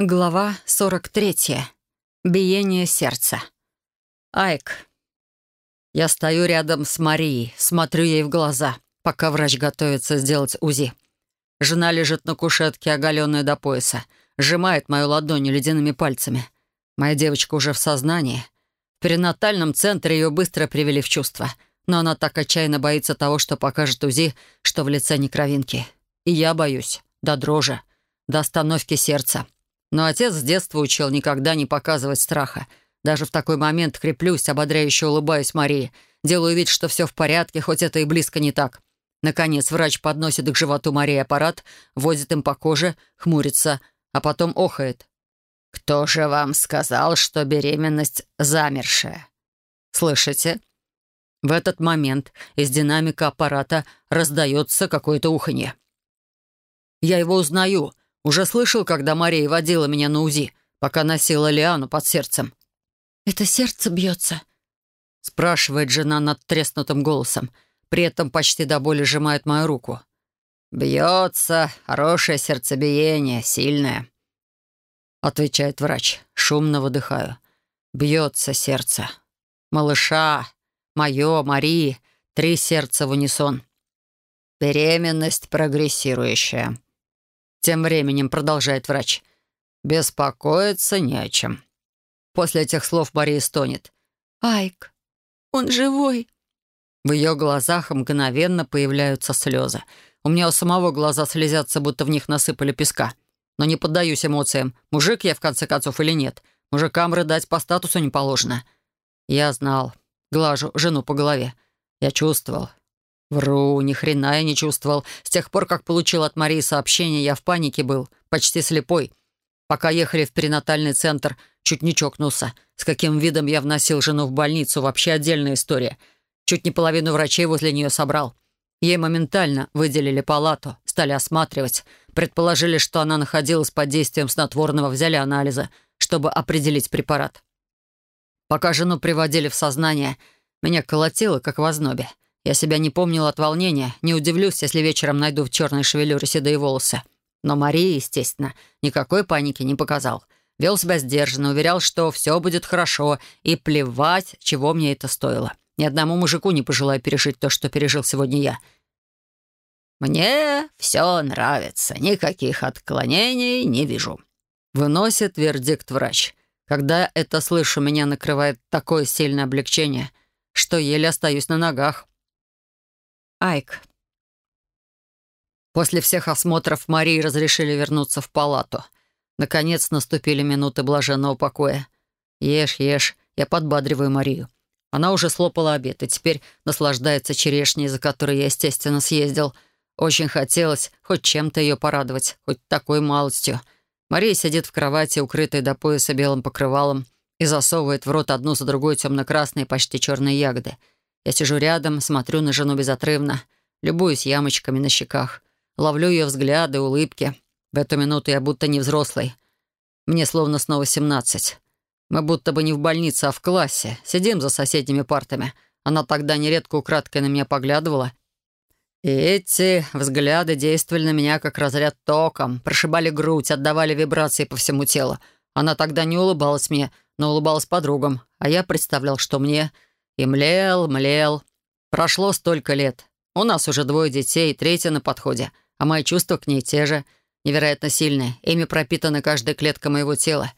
Глава 43. Биение сердца. Айк. Я стою рядом с Марией, смотрю ей в глаза, пока врач готовится сделать УЗИ. Жена лежит на кушетке, оголенная до пояса, сжимает мою ладонь ледяными пальцами. Моя девочка уже в сознании. В перинатальном центре ее быстро привели в чувство, но она так отчаянно боится того, что покажет УЗИ, что в лице не кровинки. И я боюсь, до дрожи, до остановки сердца. Но отец с детства учил никогда не показывать страха. Даже в такой момент креплюсь, ободряюще улыбаюсь Марии. Делаю вид, что все в порядке, хоть это и близко не так. Наконец, врач подносит к животу Марии аппарат, возит им по коже, хмурится, а потом охает. «Кто же вам сказал, что беременность замершая?» «Слышите?» В этот момент из динамика аппарата раздается какое-то уханье. Я его узнаю — уже слышал, когда Мария водила меня на УЗИ, пока носила Лиану под сердцем. «Это сердце бьется?» спрашивает жена над треснутым голосом. При этом почти до боли сжимает мою руку. «Бьется, хорошее сердцебиение, сильное», — отвечает врач. Шумно выдыхаю. «Бьется сердце. Малыша, мое, Марии, три сердца в унисон. Беременность прогрессирующая. Тем временем продолжает врач. «Беспокоиться не о чем». После этих слов Мария стонет. «Айк, он живой». В ее глазах мгновенно появляются слезы. У меня у самого глаза слезятся, будто в них насыпали песка. Но не поддаюсь эмоциям. Мужик я, в конце концов, или нет. Мужикам рыдать по статусу не положено. Я знал. Глажу жену по голове. Я чувствовал. Вру, ни хрена я не чувствовал. С тех пор, как получил от Марии сообщение, я в панике был, почти слепой. Пока ехали в перинатальный центр, чуть не чокнулся. С каким видом я вносил жену в больницу, вообще отдельная история. Чуть не половину врачей возле нее собрал. Ей моментально выделили палату, стали осматривать. Предположили, что она находилась под действием снотворного, взяли анализы, чтобы определить препарат. Пока жену приводили в сознание, меня колотило, как в ознобе. Я себя не помнил от волнения. Не удивлюсь, если вечером найду в черной шевелюре седые волосы. Но Мария, естественно, никакой паники не показал. Вел себя сдержанно, уверял, что все будет хорошо, и плевать, чего мне это стоило. Ни одному мужику не пожелаю пережить то, что пережил сегодня я. «Мне все нравится, никаких отклонений не вижу», — выносит вердикт врач. Когда это слышу, меня накрывает такое сильное облегчение, что еле остаюсь на ногах. Айк. После всех осмотров Марии разрешили вернуться в палату. Наконец наступили минуты блаженного покоя. «Ешь, ешь», я подбадриваю Марию. Она уже слопала обед и теперь наслаждается черешней, за которой я, естественно, съездил. Очень хотелось хоть чем-то ее порадовать, хоть такой малостью. Мария сидит в кровати, укрытой до пояса белым покрывалом, и засовывает в рот одну за другой темно-красные, почти черные ягоды — я сижу рядом, смотрю на жену безотрывно, любуюсь ямочками на щеках, ловлю ее взгляды, улыбки. В эту минуту я будто не взрослый. Мне словно снова семнадцать. Мы будто бы не в больнице, а в классе. Сидим за соседними партами. Она тогда нередко украдкой на меня поглядывала. И эти взгляды действовали на меня как разряд током, прошибали грудь, отдавали вибрации по всему телу. Она тогда не улыбалась мне, но улыбалась подругам, а я представлял, что мне и млел, млел. Прошло столько лет. У нас уже двое детей, третья на подходе. А мои чувства к ней те же. Невероятно сильные. Ими пропитана каждая клетка моего тела.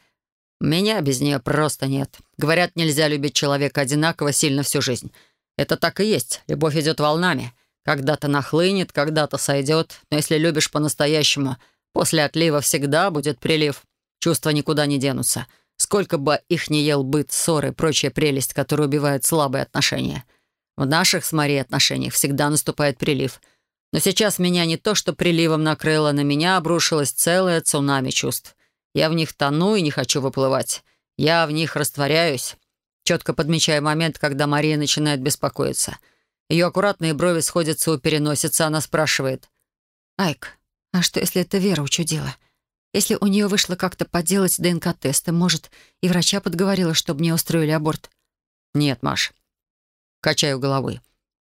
Меня без нее просто нет. Говорят, нельзя любить человека одинаково сильно всю жизнь. Это так и есть. Любовь идет волнами. Когда-то нахлынет, когда-то сойдет. Но если любишь по-настоящему, после отлива всегда будет прилив. Чувства никуда не денутся. Сколько бы их ни ел быт, ссоры, прочая прелесть, которая убивает слабые отношения. В наших с Марией отношениях всегда наступает прилив. Но сейчас меня не то что приливом накрыло, на меня обрушилось целое цунами чувств. Я в них тону и не хочу выплывать. Я в них растворяюсь. Четко подмечаю момент, когда Мария начинает беспокоиться. Ее аккуратные брови сходятся у переносицы, она спрашивает. «Айк, а что, если это Вера учудила?» Если у нее вышло как-то поделать ДНК-тесты, может, и врача подговорила, чтобы мне устроили аборт? Нет, Маш. Качаю головой.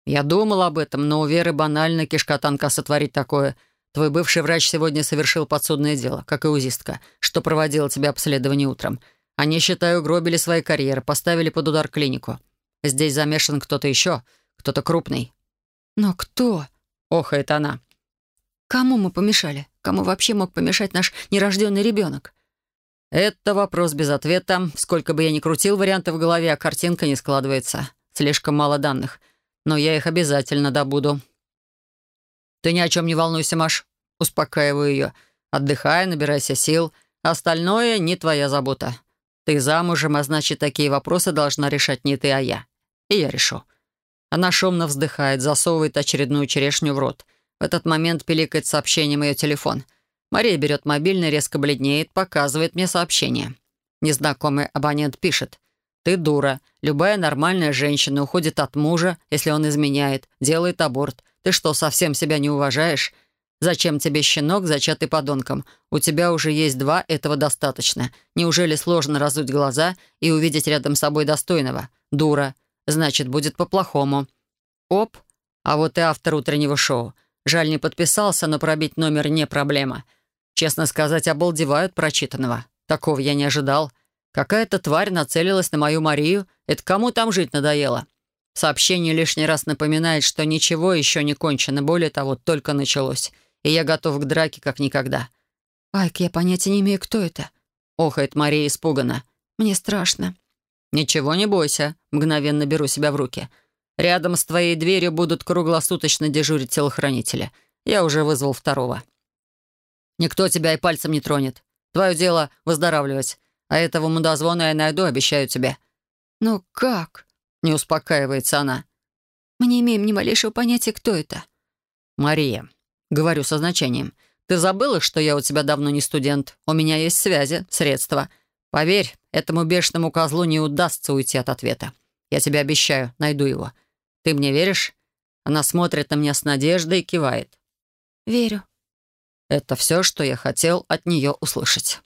Я думал об этом, но у Веры банально кишка тонка сотворить такое. Твой бывший врач сегодня совершил подсудное дело, как и узистка, что проводила тебе обследование утром. Они, считаю, гробили свои карьеры, поставили под удар клинику. Здесь замешан кто-то еще, кто-то крупный». «Но кто?» — охает она. «Кому мы помешали? Кому вообще мог помешать наш нерожденный ребенок?» «Это вопрос без ответа. Сколько бы я ни крутил варианты в голове, а картинка не складывается. Слишком мало данных. Но я их обязательно добуду». «Ты ни о чем не волнуйся, Маш». Успокаиваю ее. «Отдыхай, набирайся сил. Остальное не твоя забота. Ты замужем, а значит, такие вопросы должна решать не ты, а я. И я решу». Она шумно вздыхает, засовывает очередную черешню в рот. В этот момент пиликает сообщением ее телефон. Мария берет мобильный, резко бледнеет, показывает мне сообщение. Незнакомый абонент пишет. «Ты дура. Любая нормальная женщина уходит от мужа, если он изменяет, делает аборт. Ты что, совсем себя не уважаешь? Зачем тебе щенок, зачатый подонком? У тебя уже есть два, этого достаточно. Неужели сложно разуть глаза и увидеть рядом с собой достойного? Дура. Значит, будет по-плохому. Оп. А вот и автор утреннего шоу. Жаль, не подписался, но пробить номер не проблема. Честно сказать, обалдевают прочитанного. Такого я не ожидал. Какая-то тварь нацелилась на мою Марию. Это кому там жить надоело? Сообщение лишний раз напоминает, что ничего еще не кончено. Более того, только началось. И я готов к драке, как никогда. «Айк, я понятия не имею, кто это». Охает Мария испуганно. «Мне страшно». «Ничего не бойся», — мгновенно беру себя в руки. «Рядом с твоей дверью будут круглосуточно дежурить телохранители. Я уже вызвал второго». «Никто тебя и пальцем не тронет. Твое дело — выздоравливать. А этого мудозвона я найду, обещаю тебе». «Но как?» — не успокаивается она. «Мы не имеем ни малейшего понятия, кто это». «Мария», — говорю со значением, — «ты забыла, что я у тебя давно не студент? У меня есть связи, средства». Поверь, этому бешеному козлу не удастся уйти от ответа. Я тебе обещаю, найду его. Ты мне веришь?» Она смотрит на меня с надеждой и кивает. «Верю». Это все, что я хотел от нее услышать.